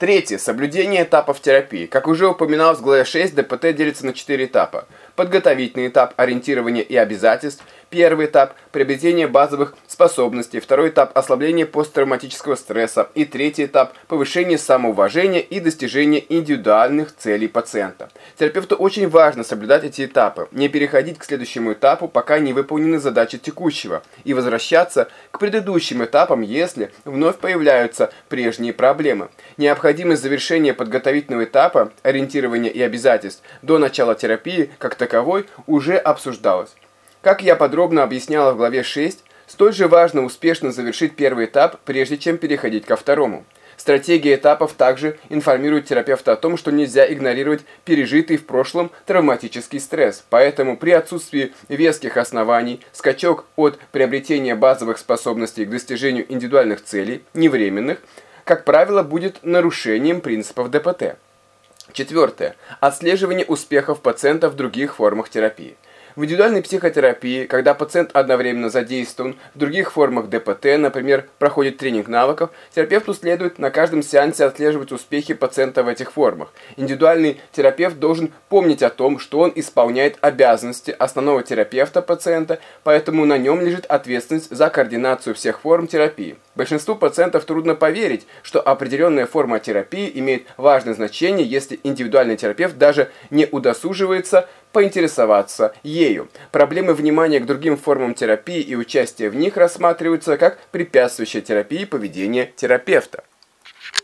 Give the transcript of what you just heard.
Третье. Соблюдение этапов терапии. Как уже упоминалось в главе 6, ДПТ делится на 4 этапа. Подготовительный этап ориентирования и обязательств – Первый этап – приобретение базовых способностей, второй этап – ослабление посттравматического стресса и третий этап – повышение самоуважения и достижение индивидуальных целей пациента. Терапевту очень важно соблюдать эти этапы, не переходить к следующему этапу, пока не выполнены задачи текущего, и возвращаться к предыдущим этапам, если вновь появляются прежние проблемы. Необходимость завершения подготовительного этапа, ориентирования и обязательств до начала терапии как таковой уже обсуждалась. Как я подробно объясняла в главе 6, столь же важно успешно завершить первый этап, прежде чем переходить ко второму. Стратегия этапов также информирует терапевта о том, что нельзя игнорировать пережитый в прошлом травматический стресс. Поэтому при отсутствии веских оснований скачок от приобретения базовых способностей к достижению индивидуальных целей, невременных, как правило, будет нарушением принципов ДПТ. Четвертое. Отслеживание успехов пациента в других формах терапии. В индивидуальной психотерапии, когда пациент одновременно задействован в других формах ДПТ, например, проходит тренинг навыков, терапевту следует на каждом сеансе отслеживать успехи пациента в этих формах. Индивидуальный терапевт должен помнить о том, что он исполняет обязанности основного терапевта пациента, поэтому на нем лежит ответственность за координацию всех форм терапии. Большинству пациентов трудно поверить, что определенная форма терапии имеет важное значение, если индивидуальный терапевт даже не удосуживается поинтересоваться ею. Проблемы внимания к другим формам терапии и участия в них рассматриваются как препятствующие терапии поведения терапевта.